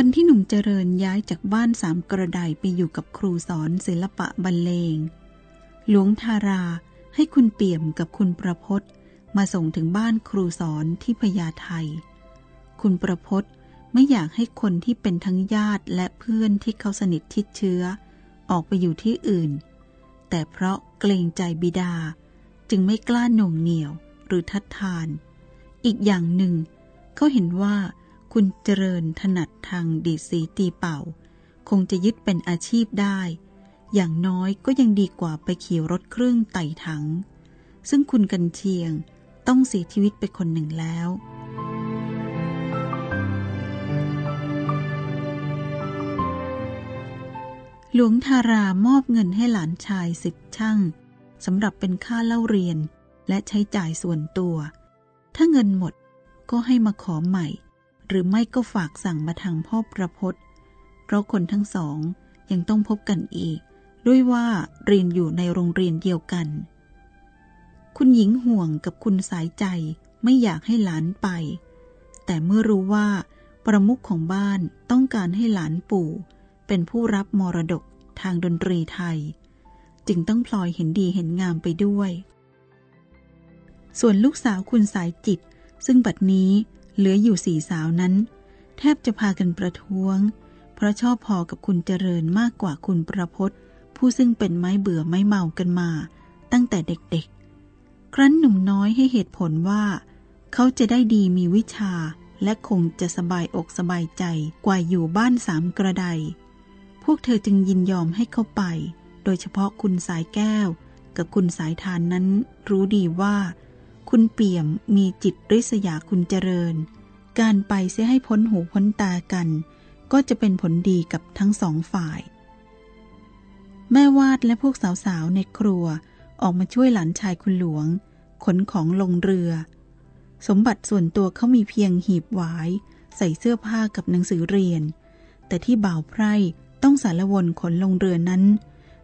วันที่หนุ่มเจริญย้ายจากบ้านสามกระไดไปอยู่กับครูสอนศิลปะบรรเลง หลวงทาราให้คุณเปี่ยมกับคุณประพศมาส่งถึงบ้านครูสอนที่พญาไทคุณประพศไม่อยากให้คนที่เป็นทั้งญาติและเพื่อนที่เขาสนิทชิดเชื้อ ออกไปอยู่ที่อื่น แต่เพราะเกรงใจบิดา จึงไม่กล้าหน่วงเหนี่ยวหรือทัดทาน อีกอย่างหนึ่งเขาเห็นว่า คุณเจริญถนัดทางดีสีตีเป่า คงจะยึดเป็นอาชีพได้ อย่างน้อยก็ยังดีกว่าไปขี่รถเครื่องไต่ถัง ซึ่งคุณกันเชียงต้องเสียชีวิตไปคนหนึ่งแล้วหลวงทารามอบเงินให้หลานชายสิบช่างสำหรับเป็นค่าเล่าเรียนและใช้จ่ายส่วนตัว ถ้าเงินหมดก็ให้มาขอใหม่ หรือไม่ก็ฝากสั่งมาทางพ่อประพศเพราะคนทั้งสองยังต้องพบกันอีก ด้วยว่าเรียนอยู่ในโรงเรียนเดียวกัน คุณหญิงห่วงกับคุณสายใจไม่อยากให้หลานไป แต่เมื่อรู้ว่าประมุขของบ้านต้องการให้หลานปู่ เป็นผู้รับมรดกทางดนตรีไทย จึงต้องพลอยเห็นดีเห็นงามไปด้วย ส่วนลูกสาวคุณสายจิต ซึ่งบัดนี้ เหลืออยู่สี่สาวนั้น แทบจะพากันประท้วง เพราะชอบพอกับคุณเจริญมากกว่าคุณประพศผู้ซึ่งเป็นไม้เบื่อไม้เมากันมา ตั้งแต่เด็กๆ ครั้นหนุ่มน้อยให้เหตุผลว่า เขาจะได้ดีมีวิชาและคงจะสบายอกสบายใจกว่าอยู่บ้านสามกระได พวกเธอจึงยินยอมให้เข้าไป โดยเฉพาะคุณสายแก้ว กับคุณสายทานนั้นรู้ดีว่า คุณเปี่ยมมีจิตริษยาคุณเจริญ การไปเสียให้พ้นหูพ้นตากัน ก็จะเป็นผลดีกับทั้งสองฝ่าย แม่วาดและพวกสาวๆในครัวออกมาช่วยหลานชายคุณหลวง ขนของลงเรือ สมบัติส่วนตัวเขามีเพียงหีบหวาย ใส่เสื้อผ้ากับหนังสือเรียน แต่ที่บ่าวไพร่ต้องสารวนขนลงเรือนั้น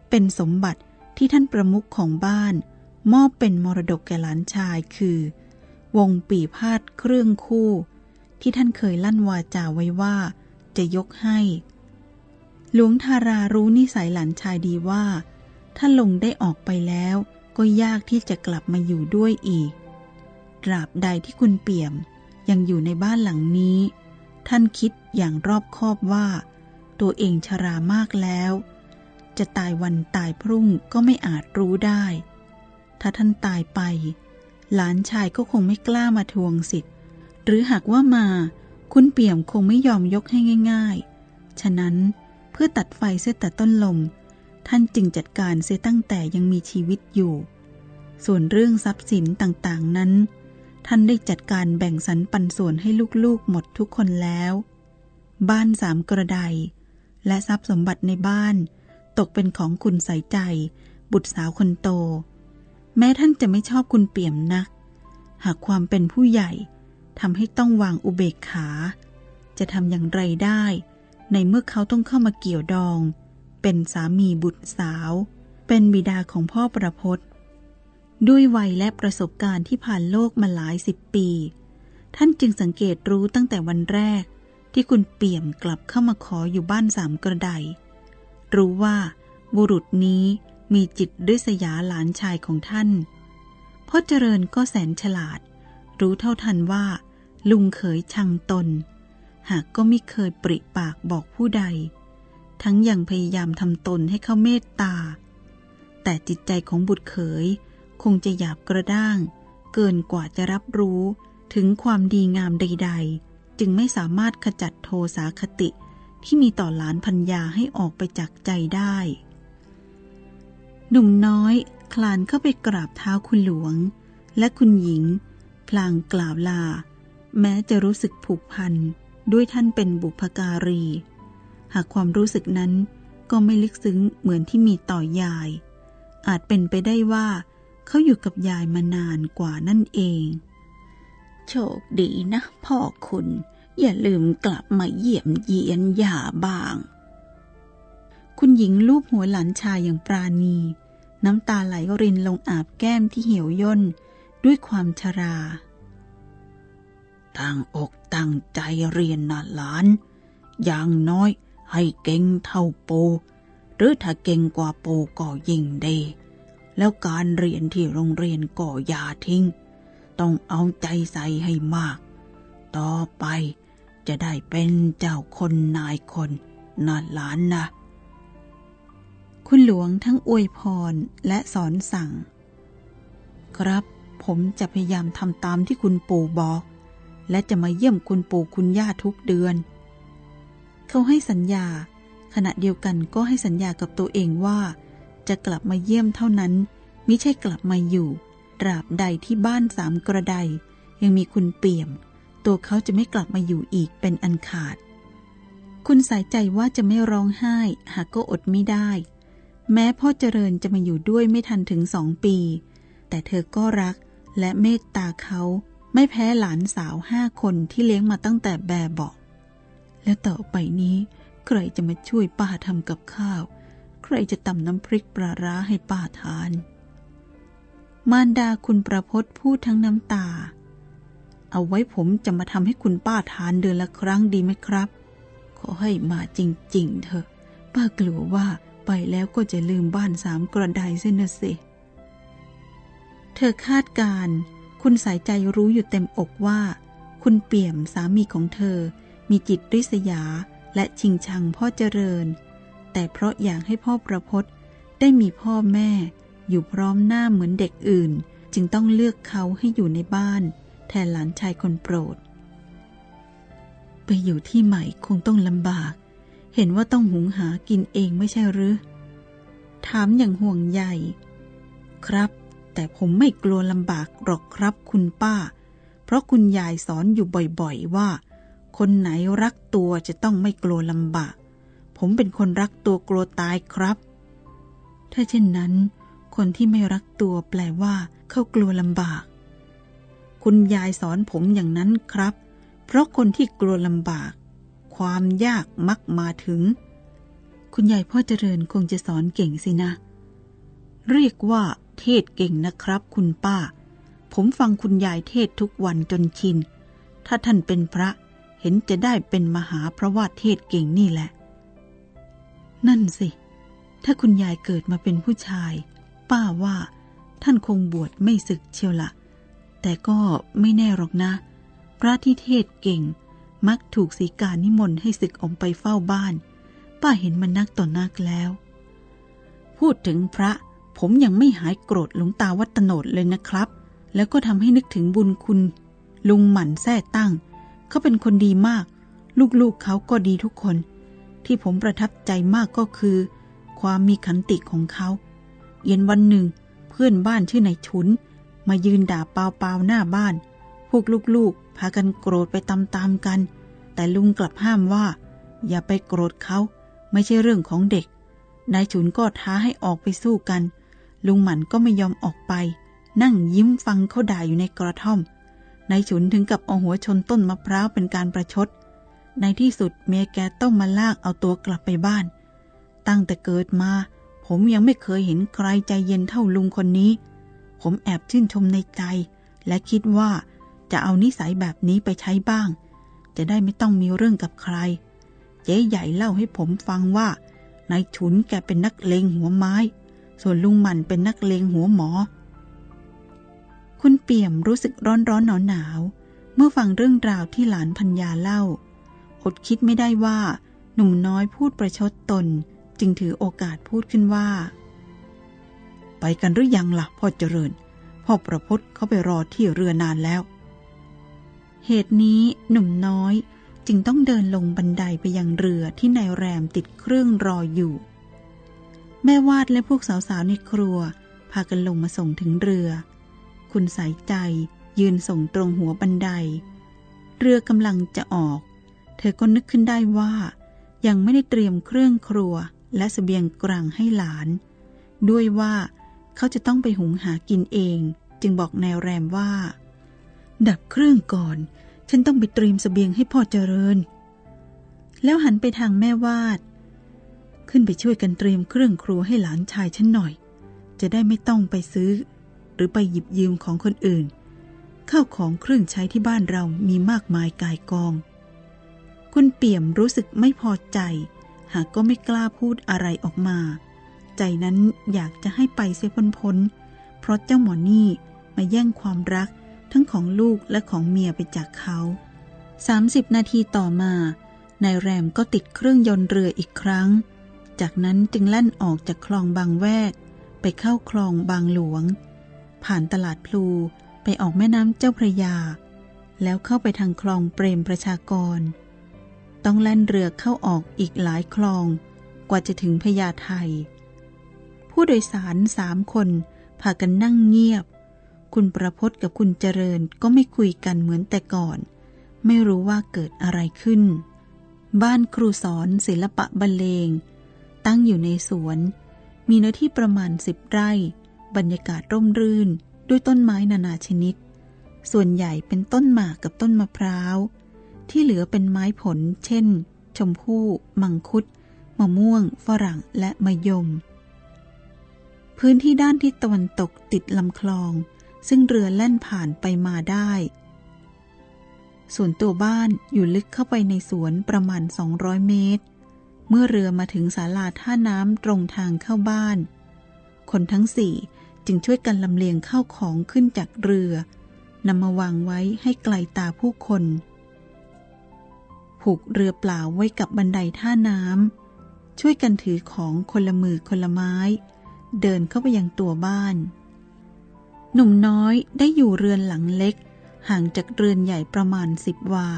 เป็นสมบัติที่ท่านประมุขของบ้าน มอบเป็นมรดกแก่หลานชายคือ วงปีพาดเครื่องคู่ ที่ท่านเคยลั่นวาจาไว้ว่าจะยกให้ หลวงทารารู้นิสัยหลานชายดีว่า ถ้าลงได้ออกไปแล้วก็ยากที่จะกลับมาอยู่ด้วยอีกตราบใดที่คุณเปี่ยมยังอยู่ในบ้านหลังนี้ ท่านคิดอย่างรอบคอบว่า ตัวเองชรามากแล้ว จะตายวันตายพรุ่งก็ไม่อาจรู้ได้ ถ้าท่านตายไป หลานชายก็คงไม่กล้ามาทวงสิทธิ์ หรือหากว่ามา คุณเปี่ยมคงไม่ยอมยกให้ง่าย ๆ ฉะนั้นเพื่อตัดไฟเสียแต่ต้นลม ท่านจึงจัดการเสียตั้งแต่ยังมีชีวิตอยู่ ส่วนเรื่องทรัพย์สินต่างๆนั้น ท่านได้จัดการแบ่งสรรปันส่วนให้ลูกๆหมดทุกคนแล้ว บ้านสามกระไดและทรัพย์สมบัติในบ้าน ตกเป็นของคุณใส่ใจ บุตรสาวคนโต แม้ท่านจะไม่ชอบคุณเปี่ยมนัก หากความเป็นผู้ใหญ่ทำให้ต้องวางอุเบกขา จะทำอย่างไรได้ ในเมื่อเขาต้องเข้ามาเกี่ยวดอง เป็นสามีบุตรสาว เป็นบิดาของพ่อประพศด้วยวัยและประสบการณ์ที่ผ่านโลกมาหลายสิบปี ท่านจึงสังเกตรู้ตั้งแต่วันแรก ที่คุณเปี่ยมกลับเข้ามาขออยู่บ้านสามกระไดรู้ว่าบุรุษนี้ มีจิตริษยาหลานชายของท่านพ่อเจริญก็แสนฉลาด รู้เท่าทันว่า ลุงเขยชังตน หากก็ไม่เคยปริปากบอกผู้ใด ทั้งยังพยายามทำตนให้เขาเมตตา แต่จิตใจของบุตรเขยคงจะหยาบกระด้าง เกินกว่าจะรับรู้ถึงความดีงามใด ๆ จึงไม่สามารถขจัดโทสาคติที่มีต่อหลานพัญญาให้ออกไปจากใจได้ หนุ่มน้อยคลานเข้าไปกราบเท้าคุณหลวง และคุณหญิง พลางกล่าวลา แม้จะรู้สึกผูกพันด้วยท่านเป็นบุพการี หากความรู้สึกนั้นก็ไม่ลึกซึ้งเหมือนที่มีต่อยาย อาจเป็นไปได้ว่าเขาอยู่กับยายมานานกว่านั่นเอง โชคดีนะพ่อคุณ อย่าลืมกลับมาเยี่ยมเยียนยาบ้าง คุณหญิงลูบหัวหลานชายอย่างปราณี น้ำตาไหลรินลงอาบแก้มที่เหี่ยวย่นด้วยความชรา ตั้งอกตั้งใจเรียนนะหลาน อย่างน้อยให้เก่งเท่าปูหรือถ้าเก่งกว่าปูก็ยิ่งดี แล้วการเรียนที่โรงเรียนก็อย่าทิ้ง ต้องเอาใจใส่ให้มาก ต่อไปจะได้เป็นเจ้าคนนายคนน่าหลานนะ คุณหลวงทั้งอวยพรและสอนสั่ง ครับผมจะพยายามทำตามที่คุณปู่บอก และจะมาเยี่ยมคุณปู่คุณย่าทุกเดือน เขาให้สัญญา ขณะเดียวกันก็ให้สัญญากับตัวเองว่า จะกลับมาเยี่ยมเท่านั้น มิใช่กลับมาอยู่ตราบใดที่บ้านสามกระไดยังมีคุณเปี่ยม ตัวเขาจะไม่กลับมาอยู่อีกเป็นอันขาด คุณสายใจว่าจะไม่ร้องไห้ หากก็อดไม่ได้ แม้พ่อเจริญจะมาอยู่ด้วยไม่ทันถึงสองปี แต่เธอก็รักและเมตตาเขาไม่แพ้หลานสาวห้าคนที่เลี้ยงมาตั้งแต่แบบเบาและต่อไปนี้ ใครจะมาช่วยป้าทำกับข้าว ใครจะตำน้ำพริกปลาร้าให้ป้าทาน มารดาคุณประพศพูดทั้งน้ำตา เอาไว้ผมจะมาทำให้คุณป้าทานเดือนละครั้งดีไหมครับ ขอให้มาจริง ๆ เถอะ ป้ากลัวว่า ไปแล้วก็จะลืมบ้านสามกระไดเส้นนะสิ เธอคาดการ คุณสายใจรู้อยู่เต็มอกว่า คุณเปี่ยมสามีของเธอ มีจิตริษยาและชิงชังพ่อเจริญ แต่เพราะอยากให้พ่อประพศได้มีพ่อแม่ อยู่พร้อมหน้าเหมือนเด็กอื่น จึงต้องเลือกเขาให้อยู่ในบ้าน แทนหลานชายคนโปรด ไปอยู่ที่ใหม่คงต้องลำบาก เห็นว่าต้องหุงหากินเองไม่ใช่หรือ ถามอย่างห่วงใยครับ แต่ผมไม่กลัวลำบากหรอกครับคุณป้า เพราะคุณยายสอนอยู่บ่อยๆว่า คนไหนรักตัวจะต้องไม่กลัวลำบาก ผมเป็นคนรักตัวกลัวตายครับ ถ้าเช่นนั้น คนที่ไม่รักตัวแปลว่า เขากลัวลำบาก คุณยายสอนผมอย่างนั้นครับ เพราะคนที่กลัวลำบาก ความยากมักมาถึง คุณยายพ่อเจริญคงจะสอนเก่งสินะ เรียกว่าเทศเก่งนะครับคุณป้า ผมฟังคุณยายเทศทุกวันจนชิน ถ้าท่านเป็นพระเห็นจะได้เป็นมหาพระว่าเทศเก่งนี่แหละ นั่นสิ ถ้าคุณยายเกิดมาเป็นผู้ชาย ป้าว่าท่านคงบวชไม่ศึกเชียวละแต่ก็ไม่แน่หรอกนะ พระที่เทศเก่ง มักถูกสีการนิมนต์ให้ศึกออกไปเฝ้าบ้าน ป้าเห็นมันนักต่อนักแล้ว พูดถึงพระ ผมยังไม่หายโกรธหลวงตาวัตโนดเลยนะครับ แล้วก็ทำให้นึกถึงบุญคุณ ลุงหมั่นแท้ตั้ง เขาเป็นคนดีมาก ลูกๆเขาก็ดีทุกคน ที่ผมประทับใจมากก็คือ ความมีขันติของเขา เย็นวันหนึ่ง เพื่อนบ้านชื่อนายชุน มายืนด่าเปล่าๆหน้าบ้าน วกลูกๆ พากันโกรธไปตามๆกัน แต่ลุงกลับห้ามว่า อย่าไปโกรธเขา ไม่ใช่เรื่องของเด็ก นายฉุนก็ท้าให้ออกไปสู้กัน ลุงหมันก็ไม่ยอมออกไป นั่งยิ้มฟังเขาด่าอยู่ในกระท่อม นายฉุนถึงกับเอาหัวชนต้นมะพร้าวเป็นการประชด ในที่สุดเมียแกต้องมาลากเอาตัวกลับไปบ้าน ตั้งแต่เกิดมา ผมยังไม่เคยเห็นใครใจเย็นเท่าลุงคนนี้ ผมแอบชื่นชมในใจ และคิดว่า จะเอานิสัยแบบนี้ไปใช้บ้าง จะได้ไม่ต้องมีเรื่องกับใคร เจ๊ใหญ่เล่าให้ผมฟังว่านายฉุนแกเป็นนักเลงหัวไม้ ส่วนลุงมันเป็นนักเลงหัวหมอ คุณเปี่ยมรู้สึกร้อนร้อนหนาวหนาวเมื่อฟังเรื่องราวที่หลานพัญญาเล่า อดคิดไม่ได้ว่าหนุ่มน้อยพูดประชดตนจึงถือโอกาสพูดขึ้นว่า ไปกันหรือยังละ่ะพ่อเจริญ พ่อประพศเขาไปรอที่เรือนานแล้ว เหตุนี้หนุ่มน้อยจึงต้องเดินลงบันไดไปยังเรือที่นายแรมติดเครื่องรออยู่ แม่วาดและพวกสาวๆในครัว พากันลงมาส่งถึงเรือ คุณสายใจยืนส่งตรงหัวบันได เรือกำลังจะออก เธอก็นึกขึ้นได้ว่า ยังไม่ได้เตรียมเครื่องครัวและสเสบียงกลางให้หลาน ด้วยว่าเขาจะต้องไปหุงหากินเอง จึงบอกนายแรมว่า ดับเครื่องก่อน ฉันต้องไปเตรียมสเสบียงให้พ่อเจริญ แล้วหันไปทางแม่วาด ขึ้นไปช่วยกันเตรียมเครื่องครัวให้หลานชายฉันหน่อย จะได้ไม่ต้องไปซื้อ หรือไปหยิบยืมของคนอื่น ข้าวของเครื่องใช้ที่บ้านเรามีมากมายกายกอง คุณเปี่ยมรู้สึกไม่พอใจ หากก็ไม่กล้าพูดอะไรออกมา ใจนั้นอยากจะให้ไปเสียพ้นพ้นเพราะเจ้าหมอนี่มาแย่งความรัก ทั้งของลูกและของเมียไปจากเขา 30 นาทีต่อมานายแรมก็ติดเครื่องยนต์เรืออีกครั้ง จากนั้นจึงแล่นออกจากคลองบางแวก ไปเข้าคลองบางหลวง ผ่านตลาดพลูไปออกแม่น้ำเจ้าพระยา แล้วเข้าไปทางคลองเปรมประชากร ต้องแล่นเรือเข้าออกอีกหลายคลอง กว่าจะถึงพญาไทผู้โดยสารสามคนพากันนั่งเงียบ คุณประพศกับคุณเจริญก็ไม่คุยกันเหมือนแต่ก่อน ไม่รู้ว่าเกิดอะไรขึ้น บ้านครูสอนศิลปะบรรเลง ตั้งอยู่ในสวน มีเนื้อที่ประมาณสิบไร่ บรรยากาศร่มรื่นด้วยต้นไม้นานาชนิด ส่วนใหญ่เป็นต้นหมากกับต้นมะพร้าว ที่เหลือเป็นไม้ผล เช่น ชมพู่ มังคุด มะม่วง ฝรั่ง และมะยม พื้นที่ด้านทิศตะวันตกติดลำคลอง ซึ่งเรือแล่นผ่านไปมาได้ ส่วนตัวบ้านอยู่ลึกเข้าไปในสวนประมาณ 200 เมตร เมื่อเรือมาถึงศาลาท่าน้ำตรงทางเข้าบ้าน คนทั้งสี่จึงช่วยกันลำเลียงเข้าของขึ้นจากเรือนำมาวางไว้ให้ไกลตาผู้คน ผูกเรือเปล่าไว้กับบันไดท่าน้ำช่วยกันถือของคนละมือคนละไม้ เดินเข้าไปยังตัวบ้าน หนุ่มน้อยได้อยู่เรือนหลังเล็ก ห่างจากเรือนใหญ่ประมาณสิบวา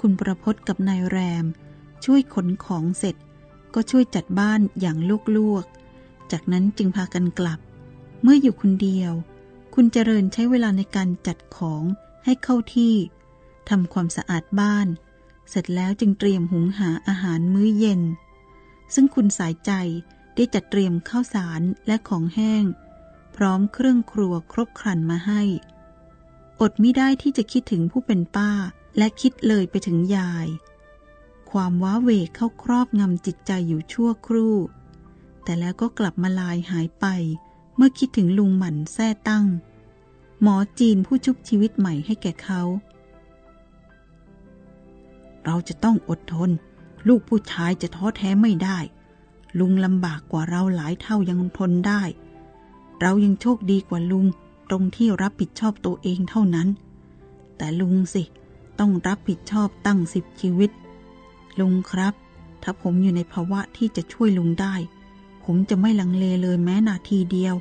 คุณประพศกับนายแรม ช่วยขนของเสร็จ ก็ช่วยจัดบ้านอย่างลวกๆ จากนั้นจึงพากันกลับ เมื่ออยู่คนเดียว คุณเจริญใช้เวลาในการจัดของให้เข้าที่ทำความสะอาดบ้าน เสร็จแล้วจึงเตรียมหุงหาอาหารมื้อเย็น ซึ่งคุณสายใจได้จัดเตรียมข้าวสารและของแห้ง พร้อมเครื่องครัวครบครันมาให้ อดไม่ได้ที่จะคิดถึงผู้เป็นป้า และคิดเลยไปถึงยาย ความว้าเวเข้าครอบงำจิตใจอยู่ชั่วครู่ แต่แล้วก็กลับมาลายหายไป เมื่อคิดถึงลุงหมันแท้ตั้ง หมอจีนผู้ชุบชีวิตใหม่ให้แก่เขา เราจะต้องอดทน ลูกผู้ชายจะท้อแท้ไม่ได้ ลุงลำบากกว่าเราหลายเท่ายังทนได้ เรายังโชคดีกว่าลุงตรงที่รับผิดชอบตัวเองเท่านั้น แต่ลุงสิ ต้องรับผิดชอบตั้งสิบชีวิต ลุงครับ ถ้าผมอยู่ในภาวะที่จะช่วยลุงได้ ผมจะไม่ลังเลเลยแม้นาทีเดียว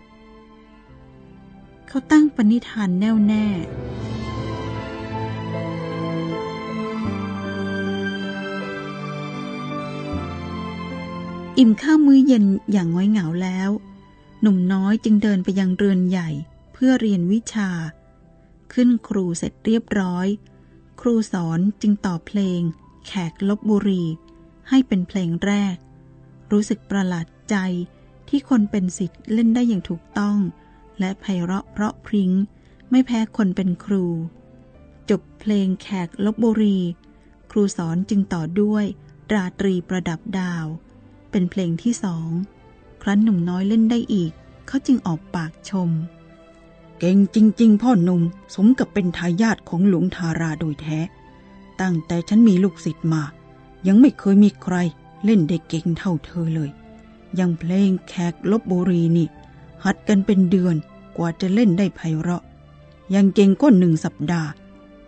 เขาตั้งปณิธานแน่วแน่อิ่มข้าวมื้อเย็นอย่างง้อยเหงาแล้ว หนุ่มน้อยจึงเดินไปยังเรือนใหญ่เพื่อเรียนวิชา ขึ้นครูเสร็จเรียบร้อย ครูสอนจึงต่อเพลง แขกลบบุรี ให้เป็นเพลงแรก รู้สึกประหลาดใจที่คนเป็นสิทธิ์เล่นได้อย่างถูกต้อง และไพเราะเพราะพริง้ง ไม่แพ้คนเป็นครู จบเพลงแขกลบบุรี ครูสอนจึงต่อด้วยราตรีประดับดาว เป็นเพลงที่สอง รั้นหนุ่มน้อยเล่นได้อีก เขาจึงออกปากชม เก่งจริง ๆ พ่อหนุ่มสมกับเป็นทายาทของหลวงทาราโดยแท้ ตั้งแต่ฉันมีลูกศิษย์มา ยังไม่เคยมีใครเล่นได้เก่งเท่าเธอเลย ยังเพลงแขกลบบุรีนี่ หัดกันเป็นเดือนกว่าจะเล่นได้ไพเราะ ยังเก่งก้นหนึ่งสัปดาห์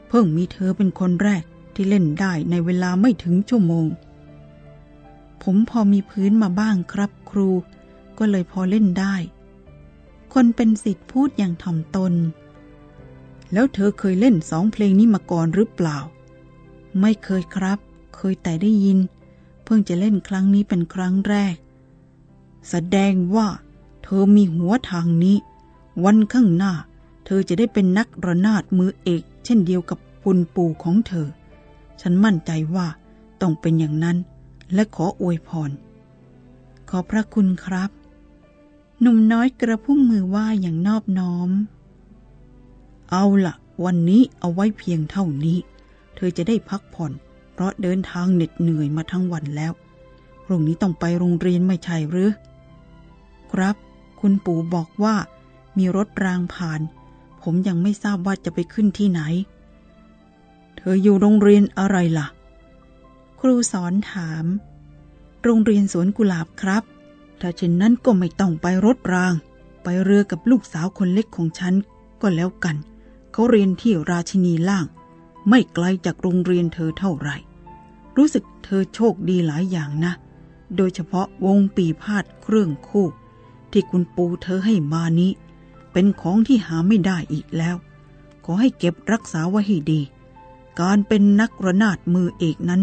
เพิ่งมีเธอเป็นคนแรกที่เล่นได้ในเวลาไม่ถึงชั่วโมง ผมพอมีพื้นมาบ้างครับครู ก็เลยพอเล่นได้ คนเป็นสิทธิ์พูดอย่างถ่อมตน แล้วเธอเคยเล่นสองเพลงนี้มาก่อนหรือเปล่า ไม่เคยครับ เคยแต่ได้ยิน เพิ่งจะเล่นครั้งนี้เป็นครั้งแรก แสดงว่า เธอมีหัวทางนี้ วันข้างหน้า เธอจะได้เป็นนักระนาดมือเอก เช่นเดียวกับปุนปู่ของเธอ ฉันมั่นใจว่าต้องเป็นอย่างนั้นและขออวยพร ขอพระคุณครับ หนุ่มน้อยกระพุ่มมือว่าอย่างนอบน้อม เอาละวันนี้เอาไว้เพียงเท่านี้ เธอจะได้พักผ่อน เพราะเดินทางเหน็ดเหนื่อยมาทั้งวันแล้วพรุ่งนี้ต้องไปโรงเรียนไม่ใช่หรือ ครับ คุณปู่บอกว่า มีรถรางผ่าน ผมยังไม่ทราบว่าจะไปขึ้นที่ไหน เธออยู่โรงเรียนอะไรล่ะ ครูสอนถาม โรงเรียนสวนกุหลาบครับ ถ้าเช่นนั้นก็ไม่ต้องไปรถราง ไปเรือกับลูกสาวคนเล็กของฉันก็แล้วกัน เขาเรียนที่ราชินีล่าง ไม่ไกลจากโรงเรียนเธอเท่าไหร่ รู้สึกเธอโชคดีหลายอย่างนะ โดยเฉพาะวงปีพาดเครื่องคู่ ที่คุณปูเธอให้มานี้ เป็นของที่หาไม่ได้อีกแล้ว ขอให้เก็บรักษาไว้ให้ดี การเป็นนักระนาดมือเอกนั้น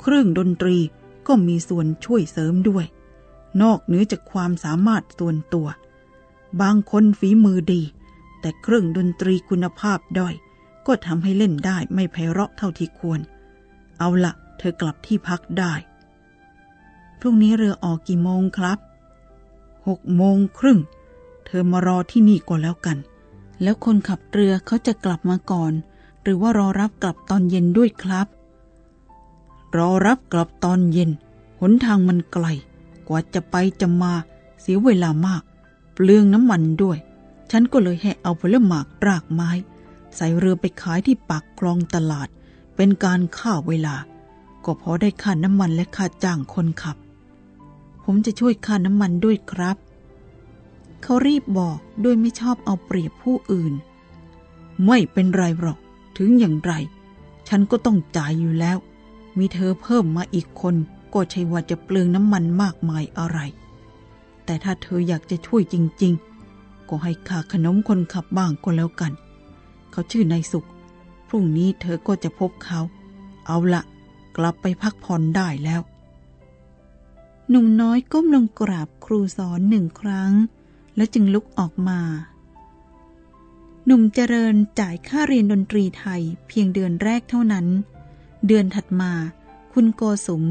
เครื่องดนตรีก็มีส่วนช่วยเสริมด้วย นอกเหนือจากความสามารถส่วนตัว บางคนฝีมือดี แต่เครื่องดนตรีคุณภาพด้อย ก็ทำให้เล่นได้ไม่ไพเราะเท่าที่ควร เอาละเธอกลับที่พักได้ พรุ่งนี้เรือออกกี่โมงครับ หกโมงครึ่ง เธอมารอที่นี่ก่อนแล้วกัน แล้วคนขับเรือเขาจะกลับมาก่อน หรือว่ารอรับกลับตอนเย็นด้วยครับ รอรับกลับตอนเย็น หนทางมันไกล ว่าจะไปจะมาเสียเวลามาก เปลืองน้ำมันด้วย ฉันก็เลยให้เอาผลหมากรากไม้ ใส่เรือไปขายที่ปากคลองตลาด เป็นการฆ่าเวลา ก็พอได้ค่าน้ำมันและค่าจ้างคนขับ ผมจะช่วยค่าน้ำมันด้วยครับ เขารีบบอกด้วยไม่ชอบเอาเปรียบผู้อื่น ไม่เป็นไรหรอก ถึงอย่างไร ฉันก็ต้องจ่ายอยู่แล้ว มีเธอเพิ่มมาอีกคน ก็ใช่ว่าจะเปลืองน้ำมันมากมายอะไร แต่ถ้าเธออยากจะช่วยจริง ๆ ก็ให้ค่าขนมคนขับบ้างก็แล้วกัน เขาชื่อนายสุข พรุ่งนี้เธอก็จะพบเขา เอาละกลับไปพักผ่อนได้แล้ว หนุ่มน้อยก้มลงกราบครูสอนหนึ่งครั้ง แล้วจึงลุกออกมา หนุ่มเจริญจ่ายค่าเรียนดนตรีไทยเพียงเดือนแรกเท่านั้น เดือนถัดมาคุณโกสุม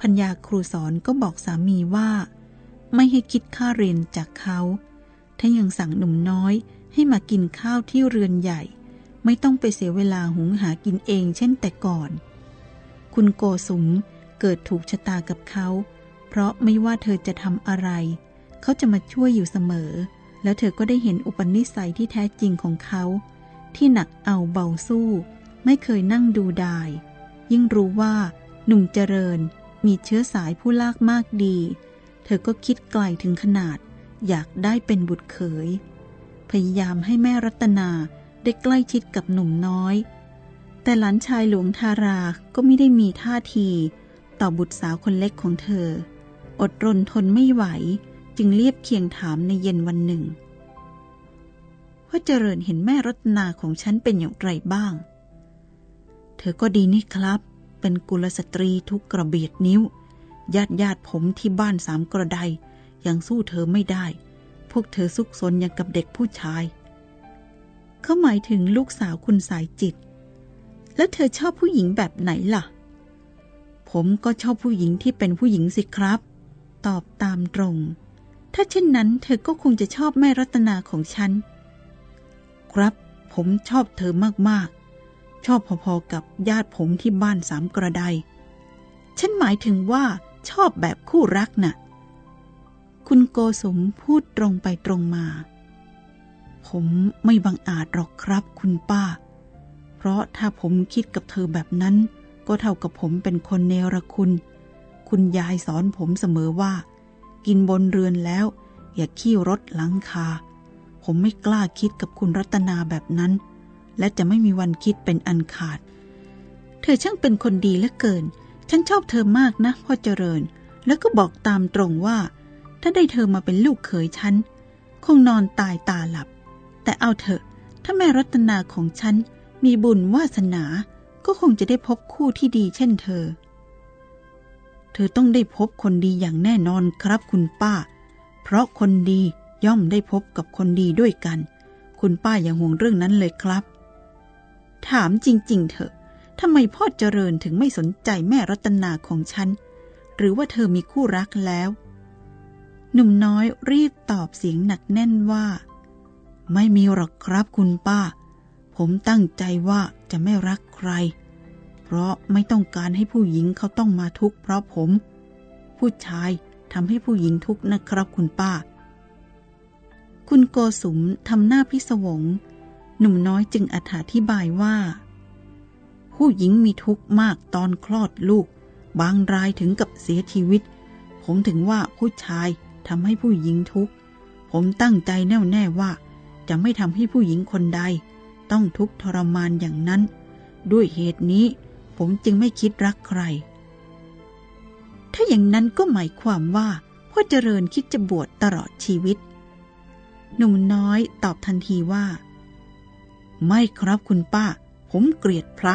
พัญญาครูสอนก็บอกสามีว่า ไม่ให้คิดค่าเรียนจากเขา ถ้ายังสั่งหนุ่มน้อยให้มากินข้าวที่เรือนใหญ่ ไม่ต้องไปเสียเวลาหุงหากินเองเช่นแต่ก่อน คุณโกสุมเกิดถูกชะตากับเขา เพราะไม่ว่าเธอจะทำอะไร เขาจะมาช่วยอยู่เสมอ แล้วเธอก็ได้เห็นอุปนิสัยที่แท้จริงของเขา ที่หนักเอาเบาสู้ ไม่เคยนั่งดูดาย ยิ่งรู้ว่า หนุ่มเจริญ มีเชื้อสายผู้ลากมากดี เธอก็คิดไกลถึงขนาด อยากได้เป็นบุตรเขย พยายามให้แม่รัตนาได้ใกล้ชิดกับหนุ่มน้อย แต่หลานชายหลวงทาราก็ไม่ได้มีท่าที ต่อบุตรสาวคนเล็กของเธอ อดรนทนไม่ไหวจึงเรียบเคียงถามในเย็นวันหนึ่ง ว่าเจริญเห็นแม่รัตนาของฉันเป็นอย่างไรบ้าง เธอก็ดีนี่ครับ เป็นกุลสตรีทุกกระเบียดนิ้ว ญาติญาติผมที่บ้านสามกระไดยังสู้เธอไม่ได้ พวกเธอซุกซนอย่างกับเด็กผู้ชาย เขาหมายถึงลูกสาวคุณสายจิต แล้วเธอชอบผู้หญิงแบบไหนล่ะ ผมก็ชอบผู้หญิงที่เป็นผู้หญิงสิครับ ตอบตามตรง ถ้าเช่นนั้นเธอก็คงจะชอบแม่รัตนาของฉัน ครับผมชอบเธอมาก ชอบพอๆกับญาติผมที่บ้านสามกระได ฉันหมายถึงว่าชอบแบบคู่รักน่ะ คุณโกสมพูดตรงไปตรงมา ผมไม่บังอาจหรอกครับคุณป้า เพราะถ้าผมคิดกับเธอแบบนั้น ก็เท่ากับผมเป็นคนเนรคุณ คุณยายสอนผมเสมอว่า กินบนเรือนแล้ว อย่าขี้รถหลังคา ผมไม่กล้าคิดกับคุณรัตนาแบบนั้น และจะไม่มีวันคิดเป็นอันขาด เธอช่างเป็นคนดีเหลือเกิน ฉันชอบเธอมากนะพ่อเจริญ แล้วก็บอกตามตรงว่า ถ้าได้เธอมาเป็นลูกเขยฉัน คงนอนตายตาหลับ แต่เอาเถอะ ถ้าแม่รัตนาของฉันมีบุญวาสนา ก็คงจะได้พบคู่ที่ดีเช่นเธอ เธอต้องได้พบคนดีอย่างแน่นอนครับคุณป้า เพราะคนดีย่อมได้พบกับคนดีด้วยกัน คุณป้าอย่าห่วงเรื่องนั้นเลยครับ ถามจริง ๆ เถอะทำไมพ่อเจริญถึงไม่สนใจแม่รัตนาของฉัน หรือว่าเธอมีคู่รักแล้ว หนุ่มน้อยรีบตอบเสียงหนักแน่นว่า ไม่มีหรอกครับคุณป้า ผมตั้งใจว่าจะไม่รักใคร เพราะไม่ต้องการให้ผู้หญิงเขาต้องมาทุกข์เพราะผม ผู้ชายทำให้ผู้หญิงทุกข์นะครับคุณป้า คุณโกสุมทำหน้าพิศวง หนุ่มน้อยจึงอธิบายว่า ผู้หญิงมีทุกข์มากตอนคลอดลูก บางรายถึงกับเสียชีวิต ผมถึงว่าผู้ชายทำให้ผู้หญิงทุกข์ ผมตั้งใจแน่วแน่ว่า จะไม่ทำให้ผู้หญิงคนใด ต้องทุกข์ทรมานอย่างนั้น ด้วยเหตุนี้ ผมจึงไม่คิดรักใคร ถ้าอย่างนั้นก็หมายความว่าพ่อเจริญคิดจะบวชตลอดชีวิต หนุ่มน้อยตอบทันทีว่า ไม่ครับคุณป้า ผมเกลียดพระ